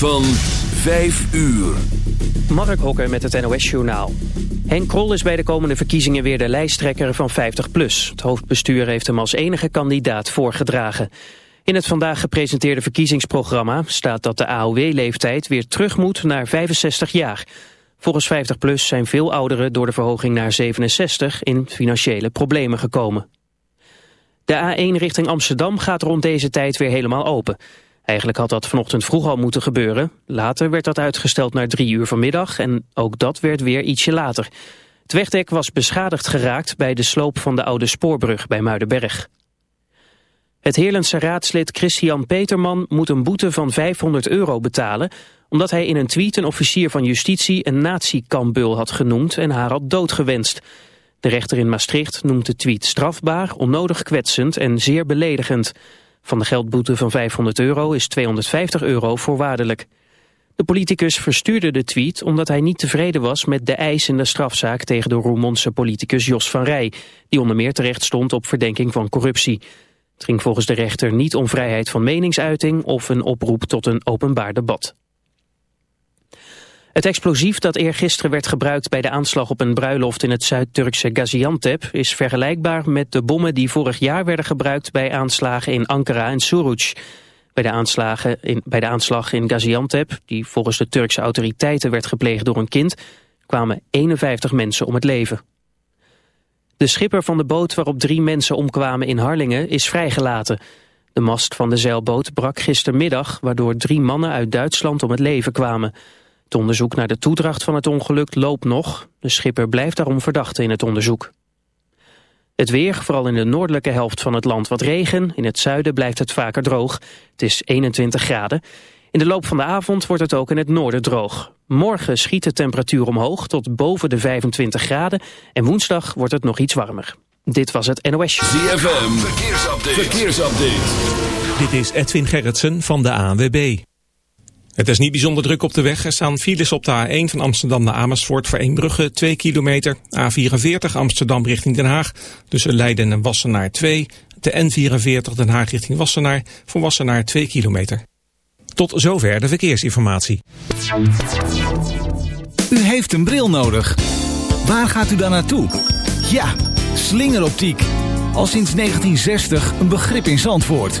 Van 5 uur. Mark Hokker met het NOS-journaal. Henk Krol is bij de komende verkiezingen weer de lijsttrekker van 50PLUS. Het hoofdbestuur heeft hem als enige kandidaat voorgedragen. In het vandaag gepresenteerde verkiezingsprogramma staat dat de AOW-leeftijd weer terug moet naar 65 jaar. Volgens 50PLUS zijn veel ouderen door de verhoging naar 67 in financiële problemen gekomen. De A1 richting Amsterdam gaat rond deze tijd weer helemaal open. Eigenlijk had dat vanochtend vroeg al moeten gebeuren. Later werd dat uitgesteld naar drie uur vanmiddag en ook dat werd weer ietsje later. Het wegdek was beschadigd geraakt bij de sloop van de oude spoorbrug bij Muidenberg. Het Heerlandse raadslid Christian Peterman moet een boete van 500 euro betalen... omdat hij in een tweet een officier van justitie een nazi-kambul had genoemd en haar had doodgewenst. De rechter in Maastricht noemt de tweet strafbaar, onnodig kwetsend en zeer beledigend... Van de geldboete van 500 euro is 250 euro voorwaardelijk. De politicus verstuurde de tweet omdat hij niet tevreden was met de eis in de strafzaak tegen de Roermondse politicus Jos van Rij, die onder meer terecht stond op verdenking van corruptie. Het ging volgens de rechter niet om vrijheid van meningsuiting of een oproep tot een openbaar debat. Het explosief dat eergisteren werd gebruikt bij de aanslag op een bruiloft in het Zuid-Turkse Gaziantep is vergelijkbaar met de bommen die vorig jaar werden gebruikt bij aanslagen in Ankara en Suruc. Bij de, aanslagen in, bij de aanslag in Gaziantep, die volgens de Turkse autoriteiten werd gepleegd door een kind, kwamen 51 mensen om het leven. De schipper van de boot waarop drie mensen omkwamen in Harlingen is vrijgelaten. De mast van de zeilboot brak gistermiddag, waardoor drie mannen uit Duitsland om het leven kwamen. Het onderzoek naar de toedracht van het ongeluk loopt nog. De schipper blijft daarom verdachte in het onderzoek. Het weer, vooral in de noordelijke helft van het land wat regen. In het zuiden blijft het vaker droog. Het is 21 graden. In de loop van de avond wordt het ook in het noorden droog. Morgen schiet de temperatuur omhoog tot boven de 25 graden. En woensdag wordt het nog iets warmer. Dit was het NOS. ZFM, verkeersupdate. verkeersupdate. Dit is Edwin Gerritsen van de ANWB. Het is niet bijzonder druk op de weg. Er staan files op de A1 van Amsterdam naar Amersfoort voor Eembrugge 2 kilometer. A44 Amsterdam richting Den Haag tussen Leiden en Wassenaar 2. De N44 Den Haag richting Wassenaar voor Wassenaar 2 kilometer. Tot zover de verkeersinformatie. U heeft een bril nodig. Waar gaat u dan naartoe? Ja, slingeroptiek. Al sinds 1960 een begrip in Zandvoort.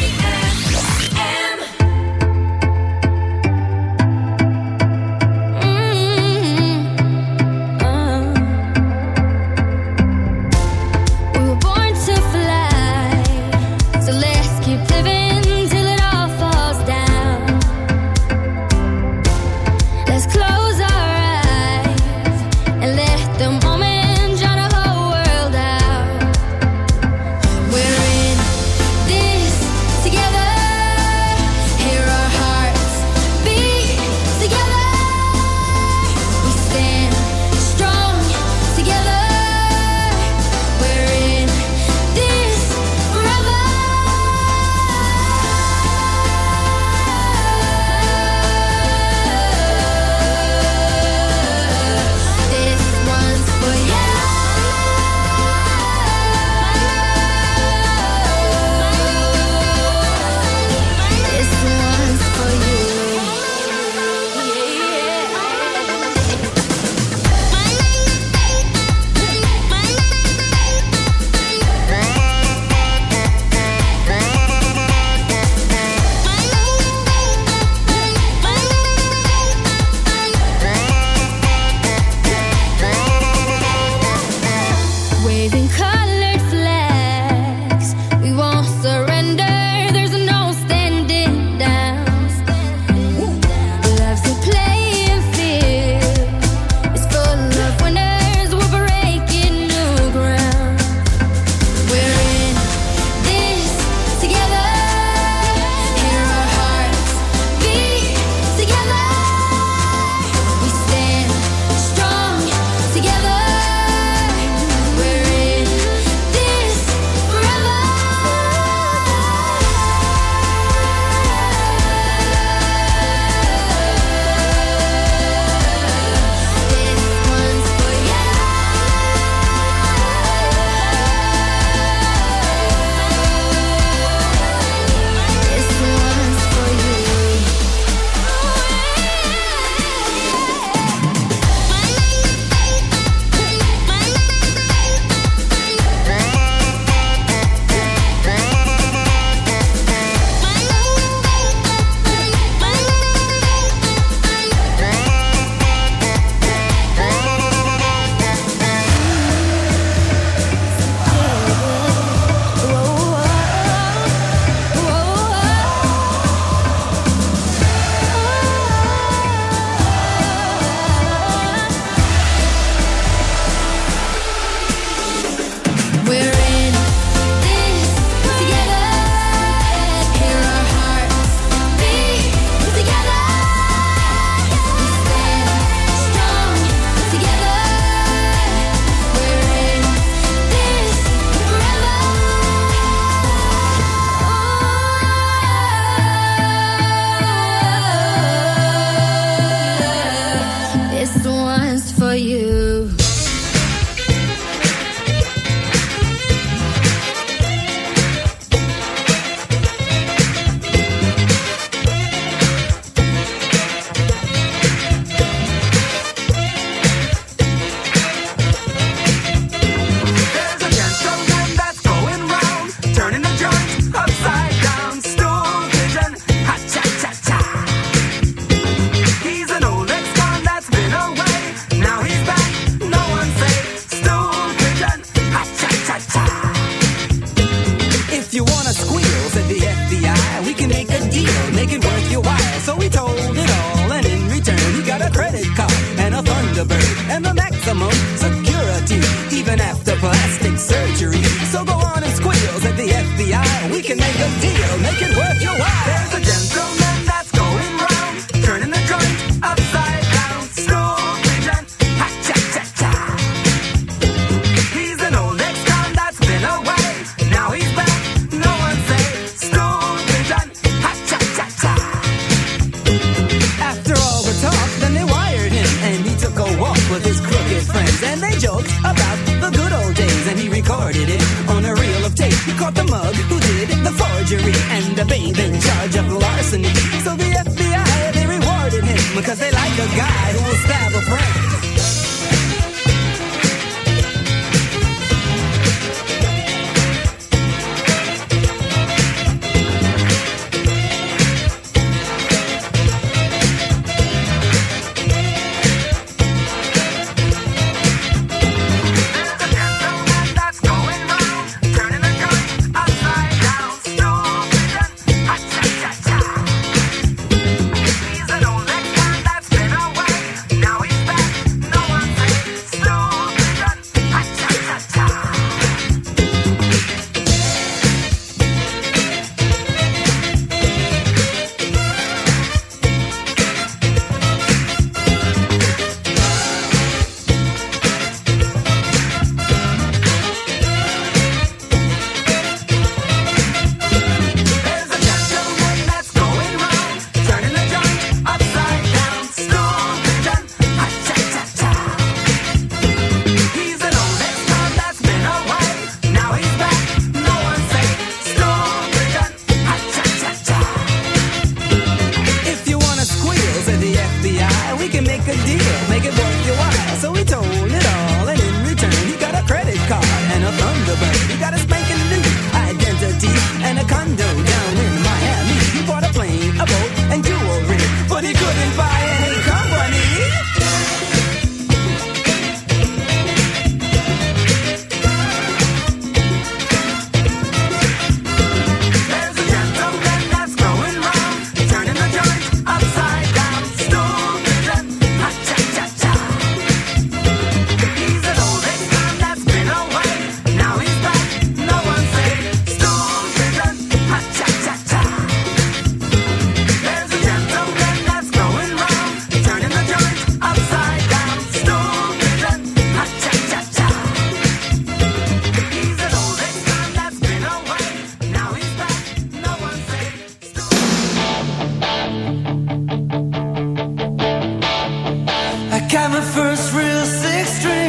Got my first real six string.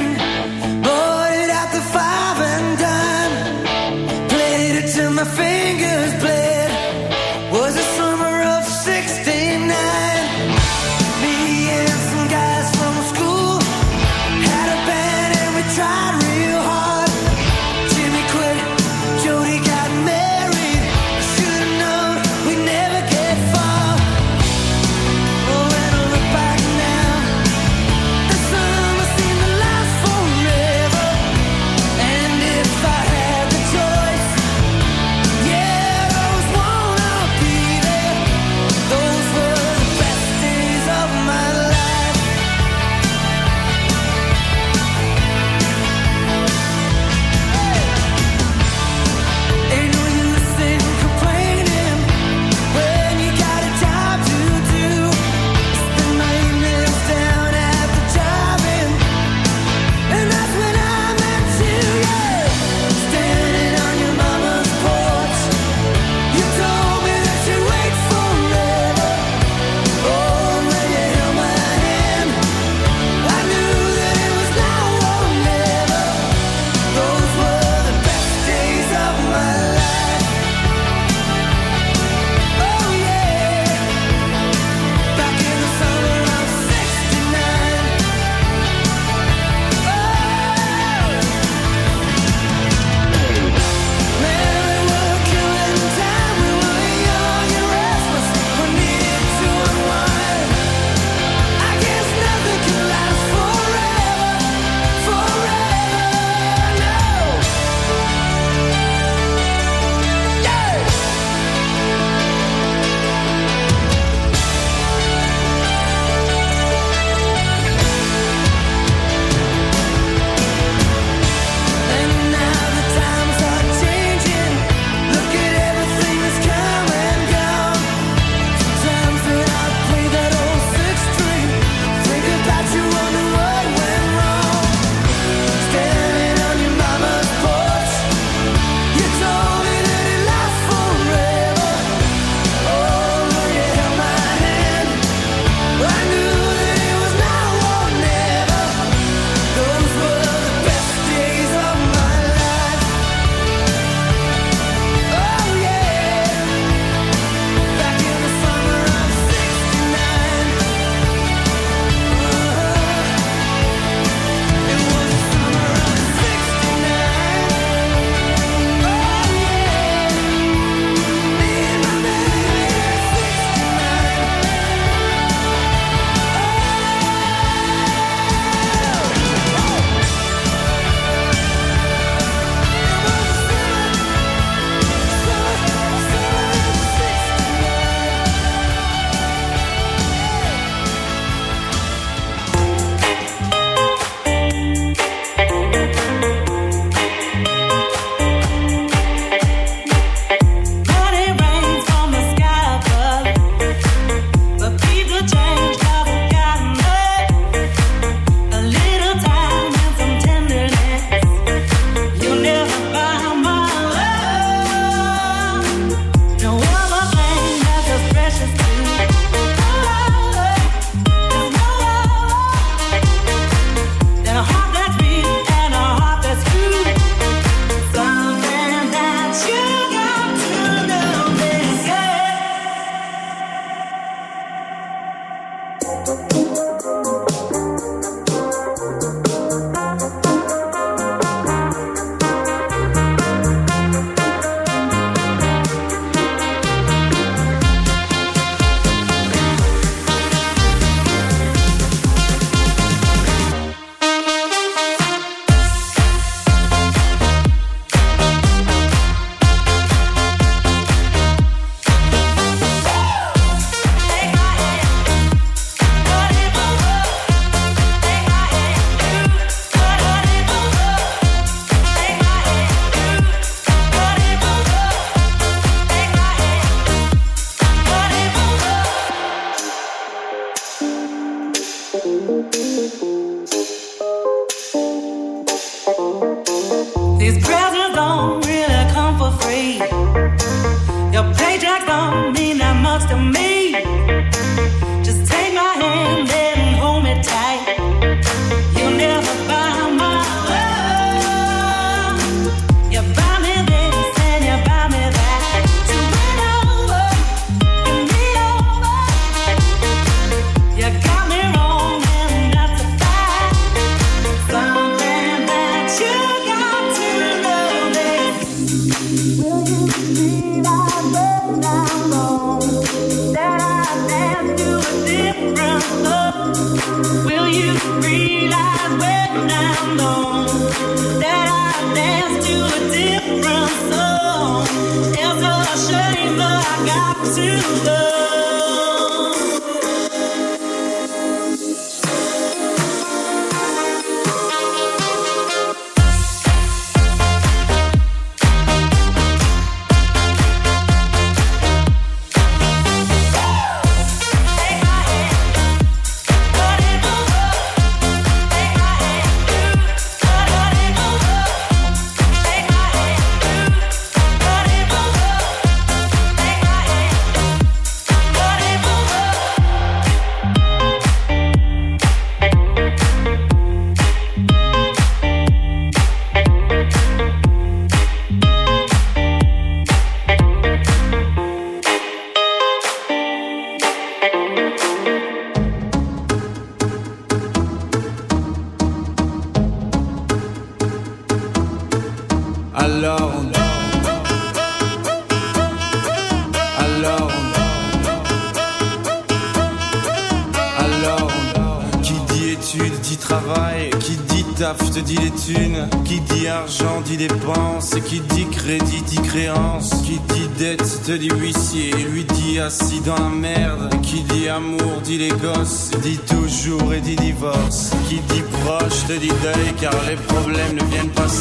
you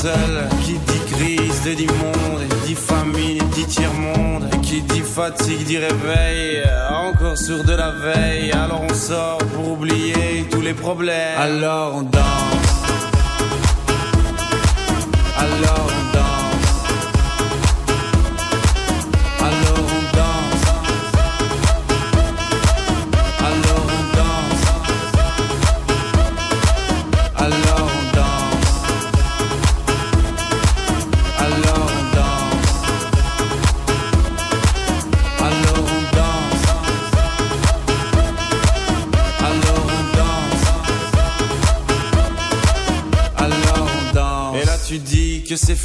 Qui dit crise dit monde dit famine dit tiers-monde Et qui dit fatigue dit réveil Encore sourd de la veille. Alors on sort pour oublier tous les problèmes. Alors on danse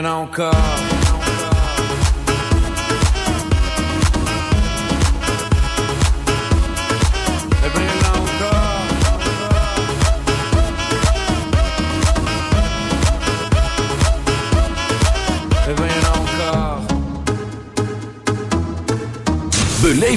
Y'en a encore.